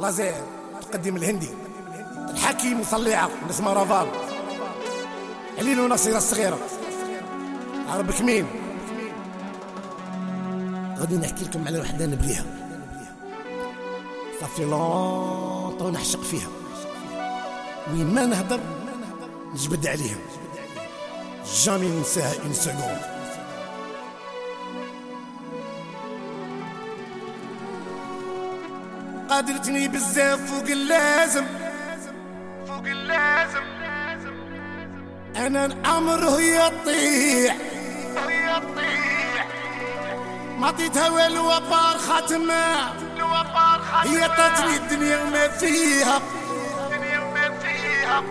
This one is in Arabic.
لازير تقدم الهندي. الحكيم وصليعة نسمة رافال. عليل ونصيرة الصغيرة. عربك مين غادي نحكي لكم على وحدة نبليها صافي لونطو نحشق فيها. وين ما نهضر نجبد عليها. جامي ننساها اون سكوند قادرتني بزاف فوق اللازم. فوق اللازم. أنا الأمر هي تطيح هي تطيح ما عطيتها والو بار خاتمة. هي طاتني الدنيا وما فيها. الدنيا وما فيها.